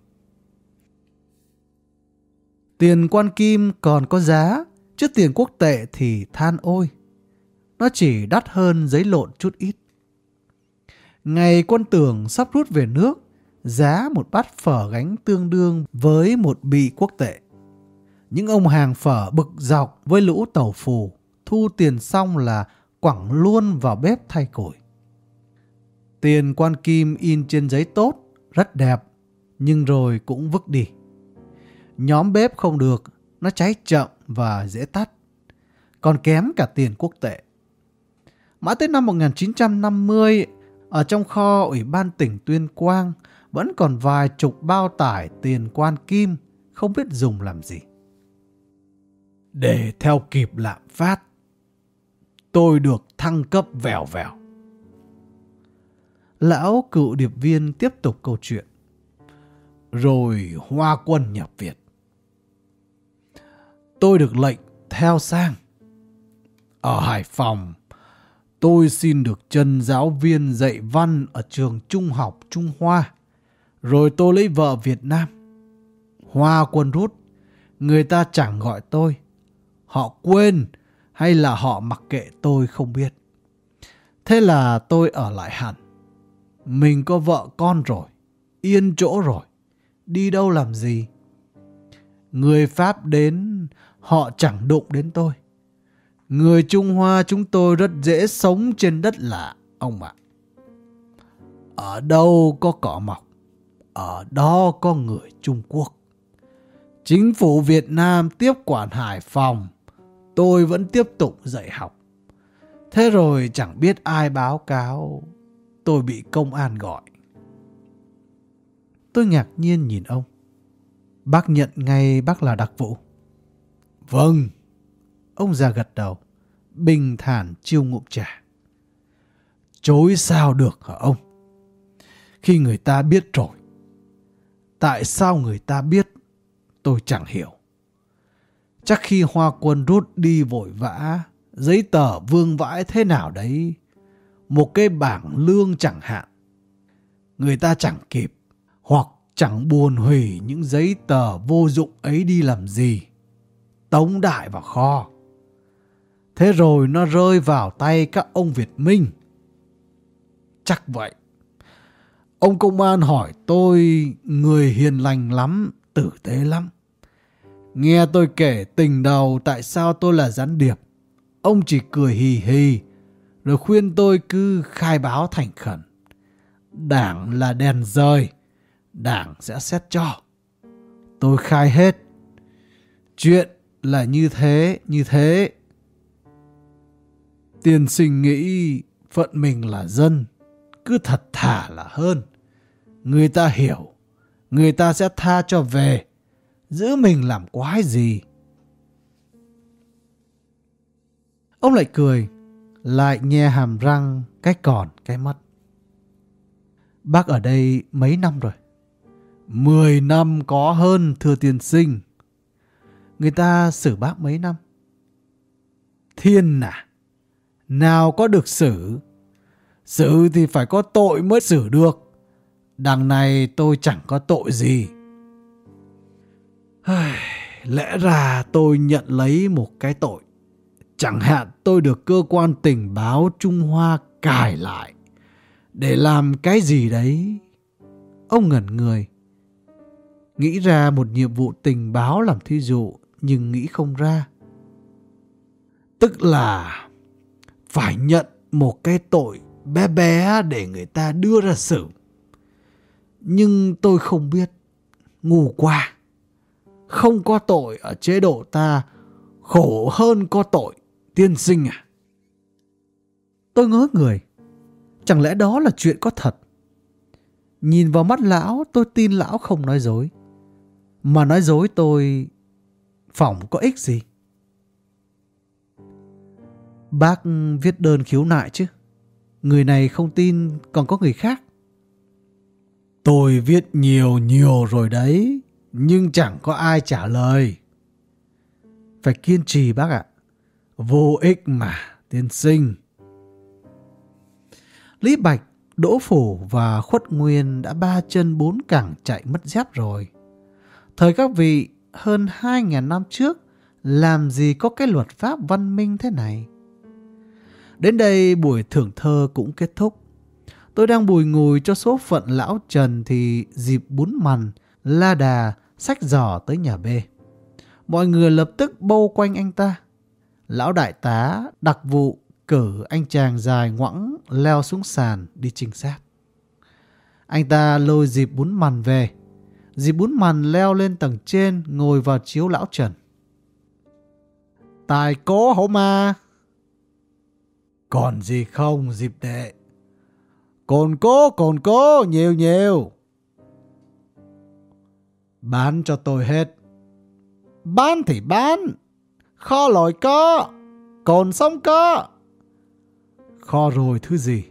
Tiền quan kim còn có giá, chứ tiền quốc tệ thì than ôi. Nó chỉ đắt hơn giấy lộn chút ít. Ngày quân tưởng sắp rút về nước, giá một bát phở gánh tương đương với một bị quốc tệ. Những ông hàng phở bực dọc với lũ tàu phù, thu tiền xong là quẳng luôn vào bếp thay củi. Tiền quan kim in trên giấy tốt, rất đẹp, nhưng rồi cũng vứt đi. Nhóm bếp không được, nó cháy chậm và dễ tắt. Còn kém cả tiền quốc tệ. Mãi tới năm 1950, ở trong kho Ủy ban tỉnh Tuyên Quang vẫn còn vài chục bao tải tiền quan kim không biết dùng làm gì. Để theo kịp lạm phát, tôi được thăng cấp vèo vèo. Lão cựu điệp viên tiếp tục câu chuyện. Rồi hoa quân nhập Việt tôi được lệnh theo sang. Ở Hải Phòng, tôi xin được chân giáo viên dạy văn ở trường trung học Trung Hoa. Rồi tôi lấy vợ Việt Nam. Hoa quân rút, người ta chẳng gọi tôi. Họ quên hay là họ mặc kệ tôi không biết. Thế là tôi ở lại hẳn. Mình có vợ con rồi, yên chỗ rồi, đi đâu làm gì? Người Pháp đến, họ chẳng đụng đến tôi. Người Trung Hoa chúng tôi rất dễ sống trên đất lạ, ông ạ. Ở đâu có cỏ mọc, ở đó có người Trung Quốc. Chính phủ Việt Nam tiếp quản Hải Phòng, tôi vẫn tiếp tục dạy học. Thế rồi chẳng biết ai báo cáo, tôi bị công an gọi. Tôi ngạc nhiên nhìn ông. Bác nhận ngay bác là đặc vụ. Vâng. Ông già gật đầu, bình thản chiêu ngụm trà. Chối sao được hả ông? Khi người ta biết rồi. Tại sao người ta biết? Tôi chẳng hiểu. Chắc khi hoa quân rút đi vội vã, giấy tờ vương vãi thế nào đấy. Một cái bảng lương chẳng hạn. Người ta chẳng kịp, hoặc chẳng buồn hủy những giấy tờ vô dụng ấy đi làm gì. Tống đại vào kho. Thế rồi nó rơi vào tay các ông Việt Minh. Chắc vậy. Ông công an hỏi tôi người hiền lành lắm, tử tế lắm. Nghe tôi kể tình đầu tại sao tôi là gián điệp. Ông chỉ cười hì hì, rồi khuyên tôi cứ khai báo thành khẩn. Đảng là đèn rơi, đảng sẽ xét cho. Tôi khai hết. Chuyện là như thế, như thế. Tiên sinh nghĩ phận mình là dân, cứ thật thà là hơn. Người ta hiểu, người ta sẽ tha cho về, giữ mình làm quái gì. Ông lại cười, lại nhe hàm răng, cái còn, cái mất. Bác ở đây mấy năm rồi? Mười năm có hơn thưa tiên sinh. Người ta xử bác mấy năm? Thiên à, nào có được xử. Xử thì phải có tội mới xử được. Đằng này tôi chẳng có tội gì. Lẽ ra tôi nhận lấy một cái tội. Chẳng hạn tôi được cơ quan tình báo Trung Hoa cài lại. Để làm cái gì đấy? Ông ngẩn người. Nghĩ ra một nhiệm vụ tình báo làm thí dụ nhưng nghĩ không ra. Tức là phải nhận một cái tội bé bé để người ta đưa ra xử. Nhưng tôi không biết. Ngu quá. Không có tội ở chế độ ta khổ hơn có tội tiên sinh à? Tôi ngớ người. Chẳng lẽ đó là chuyện có thật? Nhìn vào mắt lão, tôi tin lão không nói dối. Mà nói dối tôi phỏng có ích gì? Bác viết đơn khiếu nại chứ. Người này không tin còn có người khác. Tôi viết nhiều nhiều rồi đấy, nhưng chẳng có ai trả lời. Phải kiên trì bác ạ. Vô ích mà, tiên sinh. Lý Bạch, Đỗ Phủ và Khuất Nguyên đã ba chân bốn cẳng chạy mất dép rồi. Thời các vị hơn 2.000 năm trước làm gì có cái luật pháp văn minh thế này. Đến đây buổi thưởng thơ cũng kết thúc. Tôi đang bùi ngùi cho số phận lão Trần thì dịp bún mằn, la đà, sách giỏ tới nhà B. Mọi người lập tức bâu quanh anh ta. Lão đại tá đặc vụ cử anh chàng dài ngoẵng leo xuống sàn đi trinh sát. Anh ta lôi dịp bún mằn về. Dịp bún mằn leo lên tầng trên ngồi vào chiếu lão Trần. Tài cố hổ ma. Còn gì không dịp đệ? Còn cố, còn cố, nhiều nhiều. Bán cho tôi hết. Bán thì bán. Kho lòi có. còn sống có. Kho rồi thứ gì?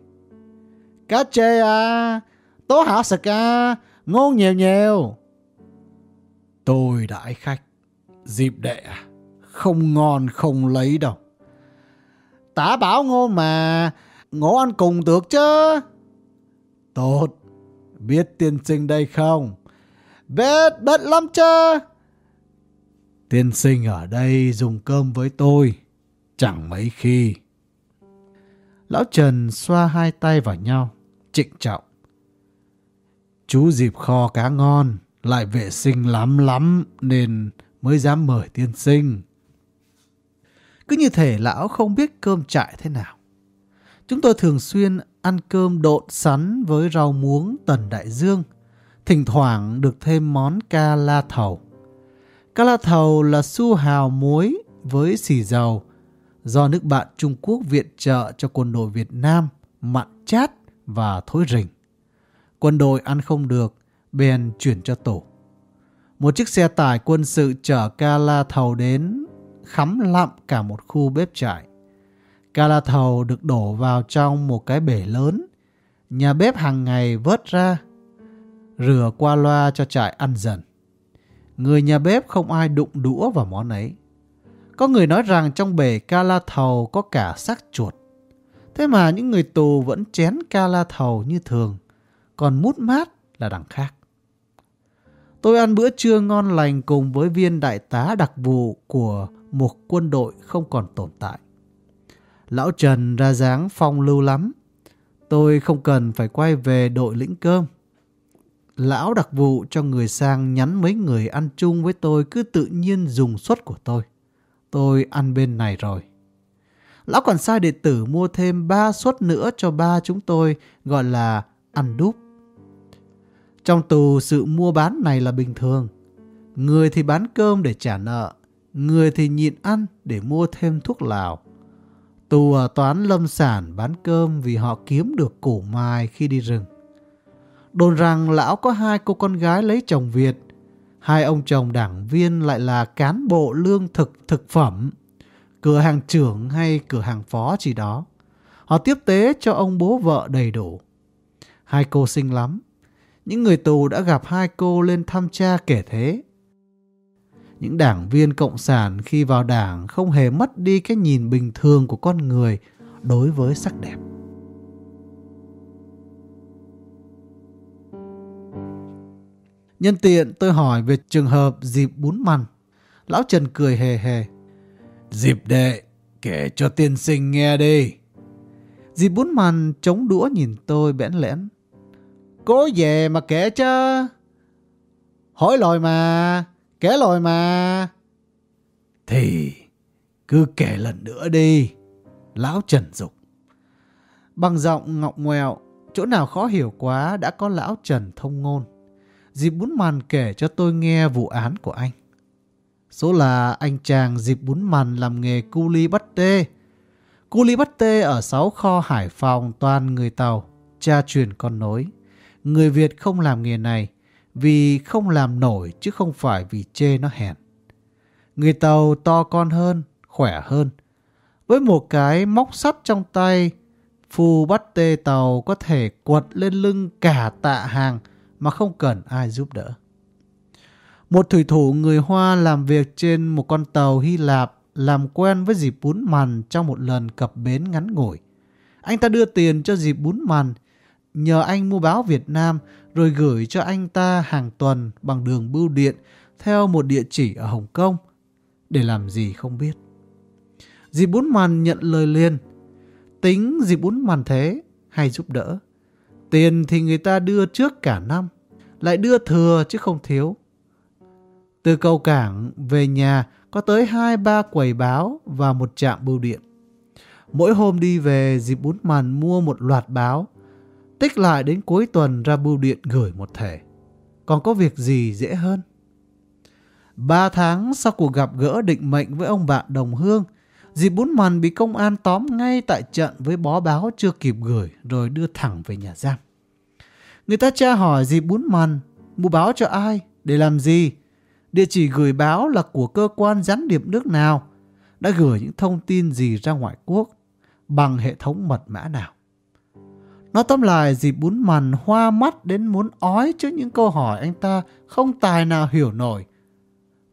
Cá chê à. Tố hảo sực à ngô nhiều nhiều. Tôi đãi khách. Dịp đệ à. Không ngon không lấy đâu. Tả bảo ngô mà. Ngô ăn cùng được chứ. Tốt. Biết tiên sinh đây không? Biết, biết lắm chứ. Tiên sinh ở đây dùng cơm với tôi. Chẳng mấy khi. Lão Trần xoa hai tay vào nhau, trịnh trọng, Chú dịp kho cá ngon, lại vệ sinh lắm lắm nên mới dám mời tiên sinh. Cứ như thể lão không biết cơm trại thế nào. Chúng tôi thường xuyên ăn cơm độn sắn với rau muống tần đại dương, thỉnh thoảng được thêm món ca la thầu. Ca la thầu là su hào muối với xì dầu do nước bạn Trung Quốc viện trợ cho quân đội Việt Nam mặn chát và thối rình. Quân đội ăn không được, bèn chuyển cho tổ. Một chiếc xe tải quân sự chở Kala Thầu đến khắm lặm cả một khu bếp trại. Kala Thầu được đổ vào trong một cái bể lớn. Nhà bếp hàng ngày vớt ra, rửa qua loa cho trại ăn dần. Người nhà bếp không ai đụng đũa vào món ấy. Có người nói rằng trong bể Kala Thầu có cả xác chuột. Thế mà những người tù vẫn chén Kala Thầu như thường, còn mút mát là đằng khác. Tôi ăn bữa trưa ngon lành cùng với viên đại tá đặc vụ của một quân đội không còn tồn tại. Lão Trần ra dáng phong lưu lắm. Tôi không cần phải quay về đội lĩnh cơm. Lão đặc vụ cho người sang nhắn mấy người ăn chung với tôi cứ tự nhiên dùng suất của tôi. Tôi ăn bên này rồi. Lão còn sai đệ tử mua thêm ba suất nữa cho ba chúng tôi, gọi là ăn đúc. Trong tù sự mua bán này là bình thường. Người thì bán cơm để trả nợ, người thì nhịn ăn để mua thêm thuốc lào. Tù ở toán lâm sản bán cơm vì họ kiếm được củ mai khi đi rừng. Đồn rằng lão có hai cô con gái lấy chồng Việt, hai ông chồng đảng viên lại là cán bộ lương thực thực phẩm, cửa hàng trưởng hay cửa hàng phó chỉ đó. Họ tiếp tế cho ông bố vợ đầy đủ. Hai cô xinh lắm. Những người tù đã gặp hai cô lên thăm cha kể thế. Những đảng viên cộng sản khi vào đảng không hề mất đi cái nhìn bình thường của con người đối với sắc đẹp. Nhân tiện tôi hỏi về trường hợp dịp bún mằn. Lão Trần cười hề hề. Dịp đệ, kể cho tiên sinh nghe đi. Dịp bún mằn chống đũa nhìn tôi bẽn lẽn. Cố về mà kể chứ. Hỏi lòi mà, kể lòi mà. Thì cứ kể lần nữa đi. Lão Trần dục. Bằng giọng ngọng ngoèo, chỗ nào khó hiểu quá đã có lão Trần thông ngôn. Dịp bún màn kể cho tôi nghe vụ án của anh. Số là anh chàng dịp bún màn làm nghề cu ly bắt tê. Cu ly bắt tê ở sáu kho Hải Phòng toàn người Tàu, cha truyền con nối. Người Việt không làm nghề này vì không làm nổi chứ không phải vì chê nó hèn. Người Tàu to con hơn, khỏe hơn. Với một cái móc sắt trong tay, phù bắt tê tàu có thể quật lên lưng cả tạ hàng mà không cần ai giúp đỡ. Một thủy thủ người Hoa làm việc trên một con tàu Hy Lạp làm quen với dịp bún mằn trong một lần cập bến ngắn ngủi. Anh ta đưa tiền cho dịp bún mằn, nhờ anh mua báo Việt Nam rồi gửi cho anh ta hàng tuần bằng đường bưu điện theo một địa chỉ ở Hồng Kông. Để làm gì không biết. Dịp bún màn nhận lời liền. Tính dịp bún màn thế, hay giúp đỡ. Tiền thì người ta đưa trước cả năm, lại đưa thừa chứ không thiếu. Từ cầu cảng về nhà có tới hai ba quầy báo và một trạm bưu điện. Mỗi hôm đi về dịp bún màn mua một loạt báo, tích lại đến cuối tuần ra bưu điện gửi một thể. Còn có việc gì dễ hơn? Ba tháng sau cuộc gặp gỡ định mệnh với ông bạn đồng hương, dịp bún màn bị công an tóm ngay tại trận với bó báo chưa kịp gửi rồi đưa thẳng về nhà giam. Người ta tra hỏi dịp bún màn, mua báo cho ai, để làm gì? Địa chỉ gửi báo là của cơ quan gián điệp nước nào, đã gửi những thông tin gì ra ngoại quốc, bằng hệ thống mật mã nào nói tóm lại dịp bún màn hoa mắt đến muốn ói trước những câu hỏi anh ta không tài nào hiểu nổi.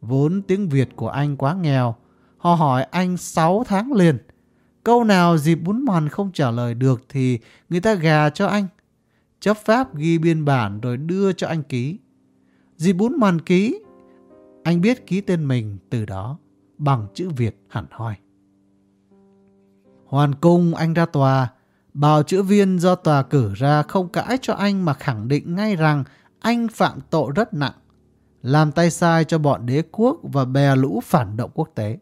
Vốn tiếng Việt của anh quá nghèo, họ hỏi anh 6 tháng liền. Câu nào dịp bún màn không trả lời được thì người ta gà cho anh. Chấp pháp ghi biên bản rồi đưa cho anh ký. Dịp bún màn ký, anh biết ký tên mình từ đó bằng chữ Việt hẳn hoi. Hoàn cung anh ra tòa, bào chữa viên do tòa cử ra không cãi cho anh mà khẳng định ngay rằng anh phạm tội rất nặng, làm tay sai cho bọn đế quốc và bè lũ phản động quốc tế.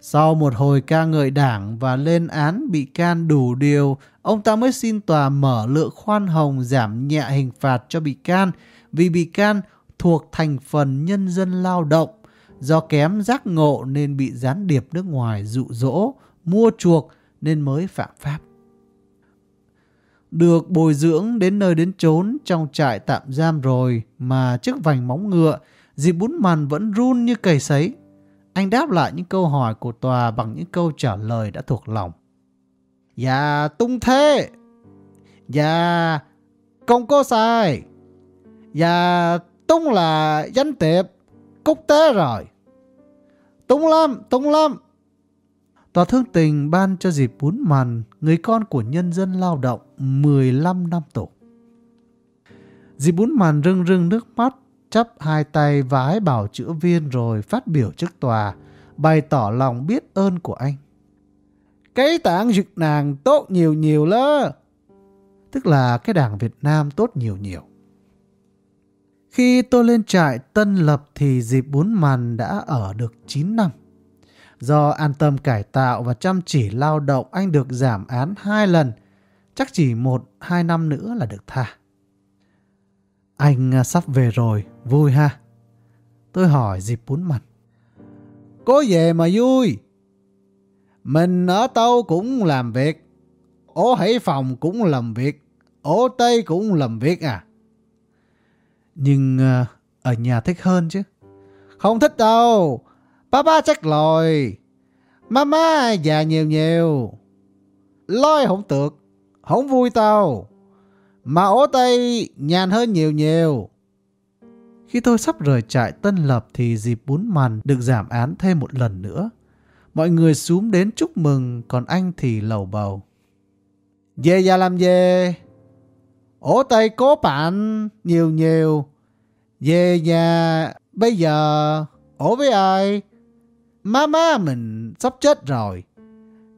Sau một hồi ca ngợi đảng và lên án bị can đủ điều, ông ta mới xin tòa mở lượng khoan hồng giảm nhẹ hình phạt cho bị can vì bị can thuộc thành phần nhân dân lao động do kém giác ngộ nên bị gián điệp nước ngoài dụ dỗ, mua chuộc nên mới phạm pháp. Được bồi dưỡng đến nơi đến chốn trong trại tạm giam rồi mà trước vành móng ngựa, dịp bún màn vẫn run như cầy sấy. Anh đáp lại những câu hỏi của tòa bằng những câu trả lời đã thuộc lòng. Dạ tung thế. Dạ không có sai. Dạ tung là danh tiệp cúc tế rồi. Tung lắm, tung lắm. Tòa thương tình ban cho dịp bún màn người con của nhân dân lao động 15 năm tù. Dịp bún màn rưng rưng nước mắt chắp hai tay vái bảo chữa viên rồi phát biểu trước tòa, bày tỏ lòng biết ơn của anh. Cái tảng dực nàng tốt nhiều nhiều lơ. Tức là cái đảng Việt Nam tốt nhiều nhiều. Khi tôi lên trại Tân Lập thì dịp bốn màn đã ở được 9 năm. Do an tâm cải tạo và chăm chỉ lao động anh được giảm án hai lần, chắc chỉ một hai năm nữa là được tha. Anh à, sắp về rồi, vui ha? Tôi hỏi dịp bún mặt. Có về mà vui. Mình ở Tâu cũng làm việc. Ở Hải Phòng cũng làm việc. Ở Tây cũng làm việc à. Nhưng à, ở nhà thích hơn chứ. Không thích đâu ba ba chắc lòi. Mama già nhiều nhiều. Lôi không tược Không vui tao. Mà ố tay nhàn hơn nhiều nhiều. Khi tôi sắp rời trại Tân Lập thì dịp bún màn được giảm án thêm một lần nữa. Mọi người xuống đến chúc mừng, còn anh thì lầu bầu. Về nhà làm về Ố tay cố bạn nhiều nhiều. Về nhà bây giờ ổ với ai? Má má mình sắp chết rồi.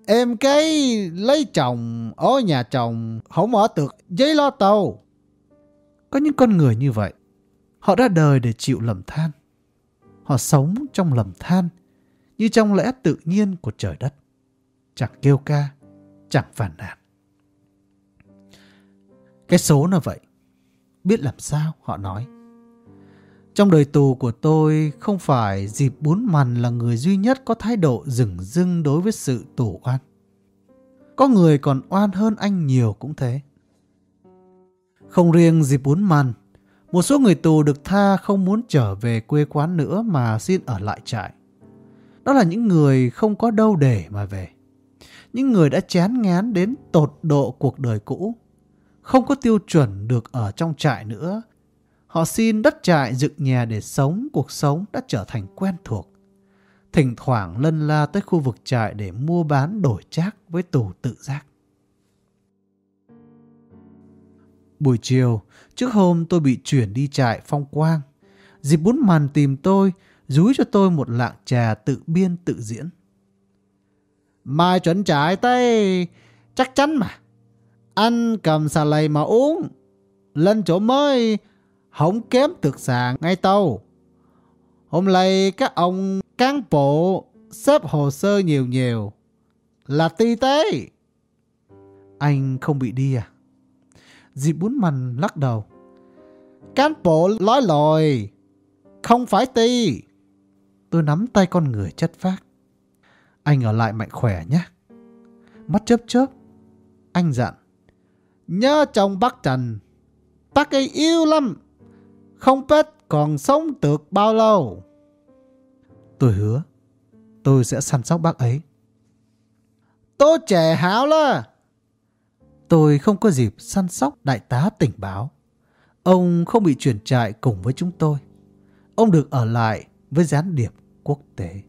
Em cái lấy chồng ở nhà chồng không ở được giấy lo tàu. Có những con người như vậy. Họ ra đời để chịu lầm than. Họ sống trong lầm than như trong lẽ tự nhiên của trời đất. Chẳng kêu ca, chẳng phản nàn. Cái số là vậy. Biết làm sao, họ nói. Trong đời tù của tôi, không phải dịp bốn mằn là người duy nhất có thái độ rừng rưng đối với sự tổ oan. Có người còn oan hơn anh nhiều cũng thế. Không riêng dịp bốn mằn một số người tù được tha không muốn trở về quê quán nữa mà xin ở lại trại. Đó là những người không có đâu để mà về. Những người đã chán ngán đến tột độ cuộc đời cũ. Không có tiêu chuẩn được ở trong trại nữa Họ xin đất trại dựng nhà để sống, cuộc sống đã trở thành quen thuộc. Thỉnh thoảng lân la tới khu vực trại để mua bán đổi trác với tù tự giác. Buổi chiều, trước hôm tôi bị chuyển đi trại phong quang, dịp bún màn tìm tôi, rúi cho tôi một lạng trà tự biên tự diễn. Mai chuẩn trại tay, chắc chắn mà. Anh cầm xà lầy mà uống. Lên chỗ mới, không kém thực sản ngay tâu. Hôm nay các ông cán bộ xếp hồ sơ nhiều nhiều là ti tế. Anh không bị đi à? Dịp bún mằn lắc đầu. Cán bộ nói lòi, không phải ti. Tôi nắm tay con người chất phác. Anh ở lại mạnh khỏe nhé. Mắt chớp chớp. Anh dặn. Nhớ chồng bác Trần. Bác ấy yêu lắm. Không biết còn sống được bao lâu. Tôi hứa, tôi sẽ săn sóc bác ấy. Tôi trẻ háo là. Tôi không có dịp săn sóc đại tá tỉnh báo. Ông không bị chuyển trại cùng với chúng tôi. Ông được ở lại với gián điệp quốc tế.